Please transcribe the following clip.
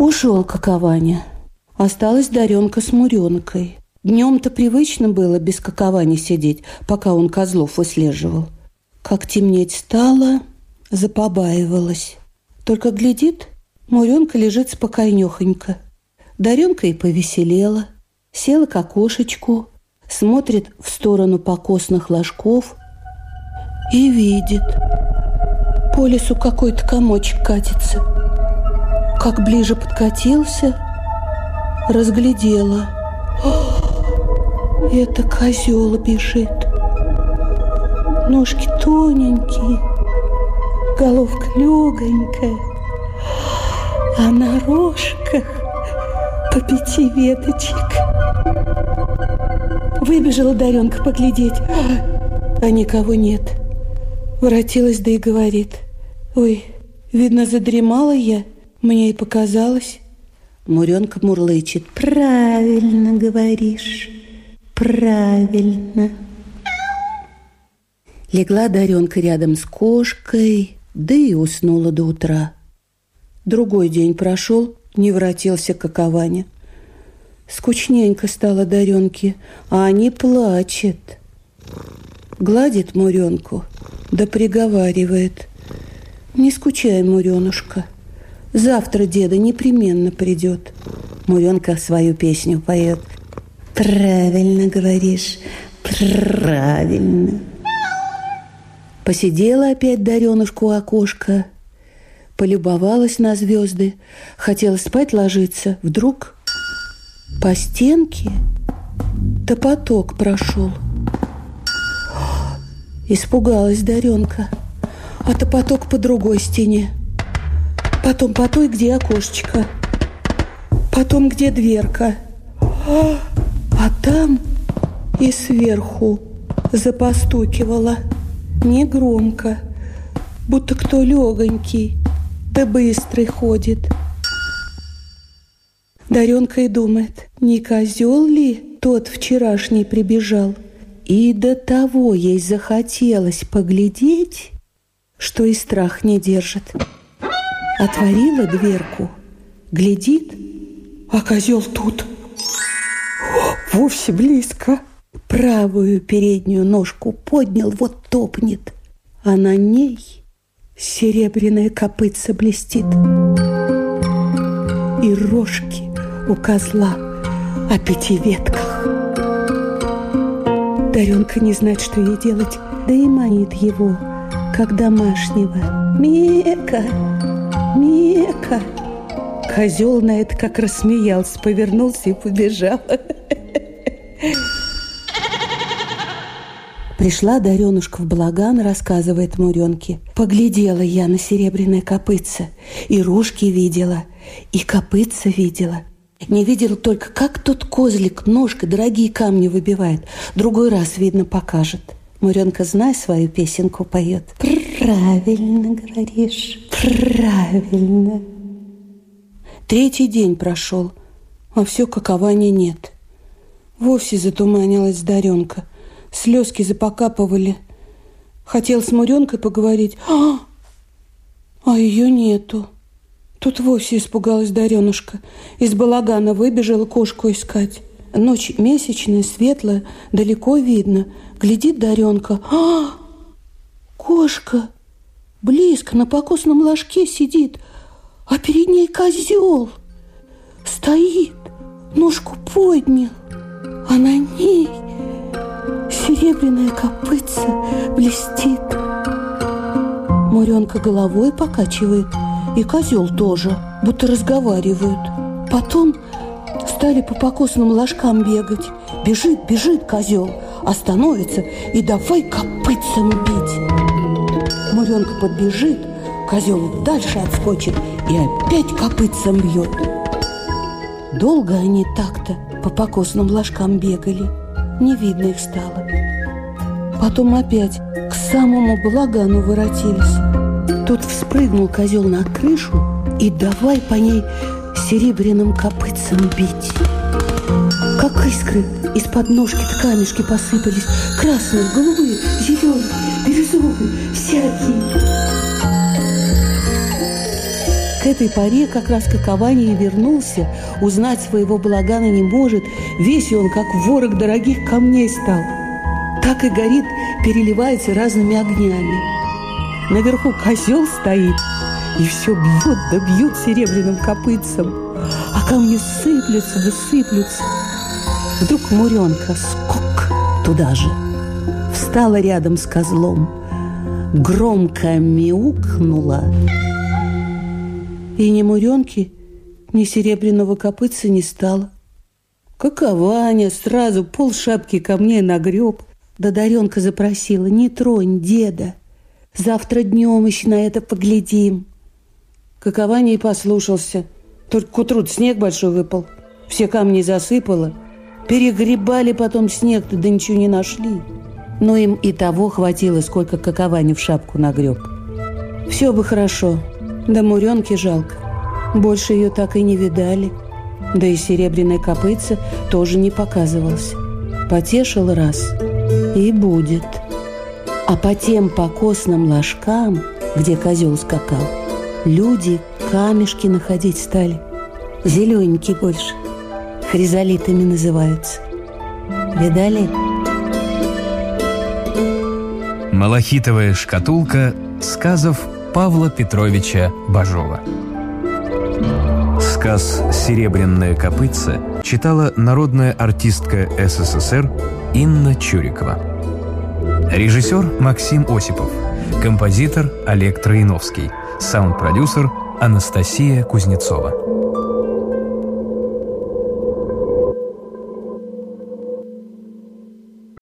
Ушел какованя. Осталась Даренка с Муренкой. Днем-то привычно было без каковани сидеть, пока он козлов выслеживал. Как темнеть стало, запобаивалась. Только глядит, Муренка лежит спокойнехонько. Даренка и повеселела. Села к окошечку, смотрит в сторону покосных ложков и видит. По лесу какой-то комочек катится. Как ближе подкатился, разглядела. Это козел бежит. Ножки тоненькие, головка легонькая, а на рожках по пяти веточек. Выбежала Даренка поглядеть, а никого нет. Воротилась, да и говорит. Ой, видно, задремала я, мне и показалось. Муренка мурлычет. Правильно говоришь, правильно. Легла Даренка рядом с кошкой, да и уснула до утра. Другой день прошел, не воротился какованя. Скучненько стало Даренке, а они плачет. Гладит Муренку, да приговаривает. Не скучай, Муренушка, завтра деда непременно придет. Муренка свою песню поет. Правильно говоришь, правильно. Посидела опять Даренушку у окошка, полюбовалась на звезды, хотела спать ложиться. Вдруг по стенке топоток прошел. Испугалась Даренка, а топоток по другой стене. Потом по той, где окошечко. Потом, где дверка. А там и сверху запостукивала. Негромко, будто кто легонький, да быстрый ходит. Даренка и думает, не козел ли тот вчерашний прибежал? И до того ей захотелось поглядеть, что и страх не держит. Отворила дверку, глядит, а козел тут. Вовсе близко. Правую переднюю ножку поднял, вот топнет, а на ней серебряная копытца блестит. И рожки у козла о пяти ветках. Даренка не знает, что ей делать, да и манит его, как домашнего. Мека, Мека. Козел на это как рассмеялся, повернулся и побежал. Пришла Даренушка в Балаган, рассказывает Муренке. Поглядела я на серебряное копытце, и рожки видела, и копытца видела. Не видел только, как тот козлик ножкой дорогие камни выбивает. Другой раз, видно, покажет. Муренка, знай свою песенку, поет. Правильно говоришь, правильно. Третий день прошел, а все какования нет. Вовсе затуманилась Даренка – слезки запокапывали. Хотел с Муренкой поговорить, а, а ее нету. Тут вовсе испугалась Даренушка. Из балагана выбежала кошку искать. Ночь месячная, светлая, далеко видно. Глядит Даренка. А! Кошка! Близко на покосном ложке сидит, а перед ней козел. Стоит, ножку поднял, а на ней серебряная копытца блестит. Муренка головой покачивает, и козел тоже, будто разговаривают. Потом стали по покосным ложкам бегать. Бежит, бежит козел, остановится и давай копытцем бить. Муренка подбежит, козел дальше отскочит и опять копытцем бьет. Долго они так-то по покосным ложкам бегали – не видно их стало. Потом опять к самому благану воротились. Тут вспрыгнул козел на крышу и давай по ней серебряным копытцем бить. Как искры из-под ножки-то камешки посыпались. Красные, голубые, зеленые, бирюзовые, всякие. этой поре как раз Каковани и вернулся, узнать своего балагана не может, весь он, как ворог дорогих камней стал. Так и горит, переливается разными огнями. Наверху козел стоит, и все бьет да бьет серебряным копытцем, а камни сыплются да сыплются. Вдруг Муренка скок туда же, встала рядом с козлом, громко мяукнула, и ни Муренки, ни серебряного копытца не стало. Какова Аня сразу пол шапки ко мне нагреб, да Даренка запросила, не тронь деда, завтра днем еще на это поглядим. Какова не послушался, только к утру снег большой выпал, все камни засыпало, перегребали потом снег, да ничего не нашли. Но им и того хватило, сколько каковани в шапку нагреб. Все бы хорошо, да Муренки жалко. Больше ее так и не видали. Да и серебряная копытца тоже не показывался. Потешил раз и будет. А по тем покосным ложкам, где козел скакал, люди камешки находить стали. Зелененькие больше. Хризолитами называются. Видали? Малахитовая шкатулка сказов Павла Петровича Бажова. Сказ «Серебряная копытца» читала народная артистка СССР Инна Чурикова. Режиссер Максим Осипов. Композитор Олег Троиновский. Саунд-продюсер Анастасия Кузнецова.